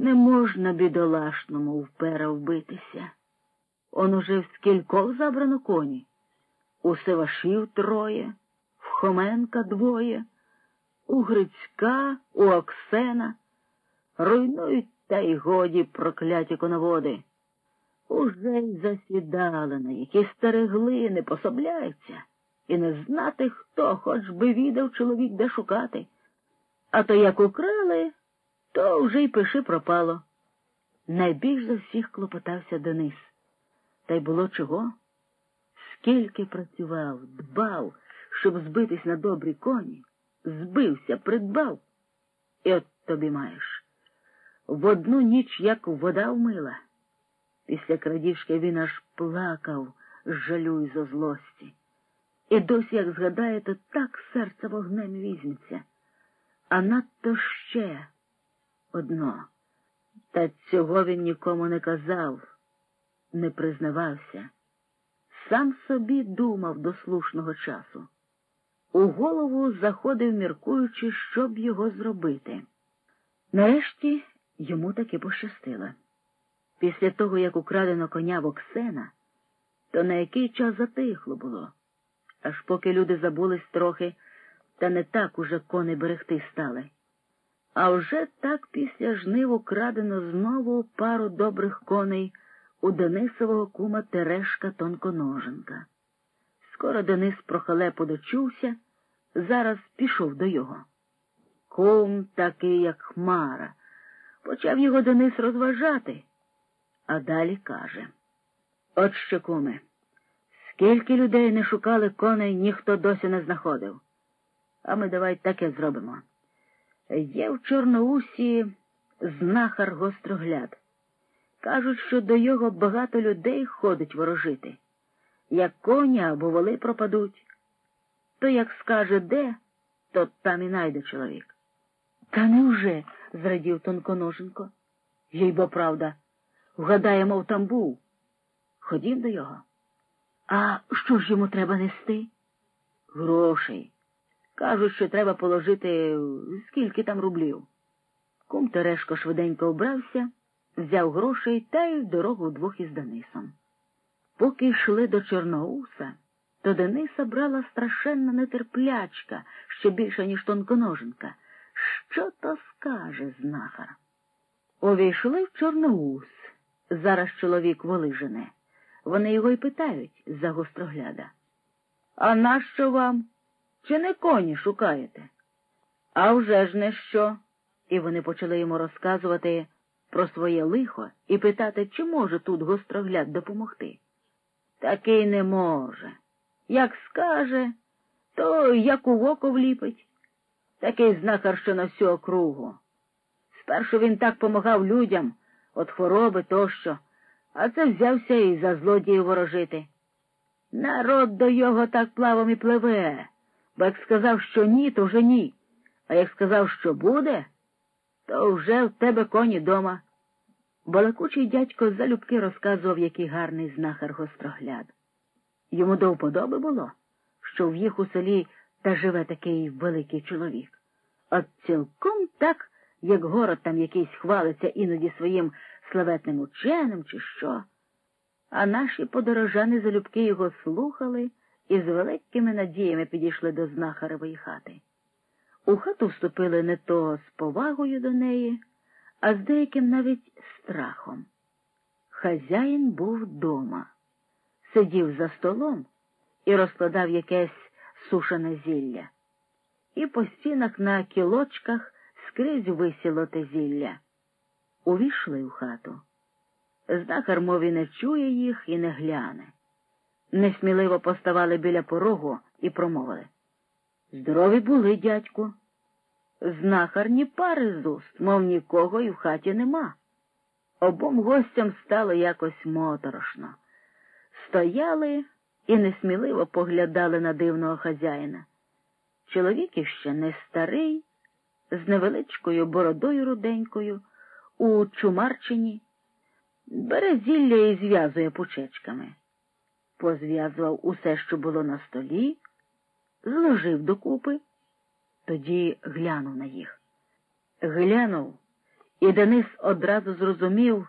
Не можна бідолашному впера вбитися. Он уже в скількох забрано коні. У Севашів троє, в Хоменка двоє, у Грицька, у Оксена. Руйнують та й годі прокляті коноводи. Уже й засідали на які стерегли, не пособляються, і не знати, хто хоч би відав чоловік де шукати. А то як украли, то вже й пиши пропало. Найбільш за всіх клопотався Денис. Та й було чого? Скільки працював, дбав, щоб збитись на добрі коні, збився, придбав. І от тобі маєш. В одну ніч як вода вмила. Після крадіжки він аж плакав з жалю й зо злості. І досі, як згадає, то так серце вогнем візьметься. А надто ще одно. Та цього він нікому не казав, не признавався. Сам собі думав до слушного часу. У голову заходив, міркуючи, щоб його зробити. Нарешті йому таки пощастило. Після того, як украдено коня в Оксена, то на який час затихло було, аж поки люди забулись трохи, та не так уже коней берегти стали. А вже так після жнив украдено знову пару добрих коней у Денисового кума Терешка Тонконоженка. Скоро Денис про халепу дочувся, зараз пішов до його. Кум такий, як Хмара. Почав його Денис розважати, а далі каже От що, куме, скільки людей не шукали коней, ніхто досі не знаходив. А ми давай таке зробимо. Є в Чорноусі знахар гострогляд. Кажуть, що до його багато людей ходить ворожити. Як коні або воли пропадуть, то як скаже де, то там і найде чоловік. Та невже? зрадів тонконоженко. Їй бо правда, вгадаємо, мов там був. Ходім до його. А що ж йому треба нести? Грошей. Кажуть, що треба положити скільки там рублів. Кум Терешко швиденько обрався, взяв грошей та й дорогу вдвох із Денисом. Поки йшли до Чорноуса, то Дениса брала страшенна нетерплячка, ще більше, ніж тонконоженка. Що то скаже знахар? Увійшли в Чорноус. Зараз чоловік воли жене. Вони його й питають за гострогляда. А нащо вам? Чи не коні шукаєте? А вже ж не що. І вони почали йому розказувати про своє лихо і питати, чи може тут гострогляд допомогти. Такий не може. Як скаже, то як у воко вліпить. Такий знахар, що на всю округу. Спершу він так помагав людям від хвороби тощо, а це взявся і за злодіїв ворожити. Народ до його так плавом і пливе, бо як сказав, що ні, то вже ні. А як сказав, що буде, то вже в тебе коні дома. Балакучий дядько залюбки розказував, який гарний знахар гострогляд. Йому до вподоби було, що в їх у селі та живе такий великий чоловік. От цілком так, як город там якийсь хвалиться іноді своїм славетним ученим, чи що. А наші подорожани залюбки його слухали і з великими надіями підійшли до знахаревої хати. У хату вступили не то з повагою до неї, а з деяким навіть страхом. Хазяїн був дома, сидів за столом і розкладав якесь сушене зілля. І по стінах на кілочках скрізь висіло те зілля. Увійшли в хату. Знахар, мові, не чує їх і не гляне. Несміливо поставали біля порогу і промовили. Здорові були, дядьку. Знахар ні пари з уст, мов нікого і в хаті нема. Обом гостям стало якось моторошно. Стояли і несміливо поглядали на дивного хазяїна. Чоловік іще не старий, з невеличкою бородою руденькою, у чумарчині, бере зілля і зв'язує пучечками. Позв'язував усе, що було на столі, зложив докупи, тоді глянув на їх. Глянув І Денис одразу зрозумів,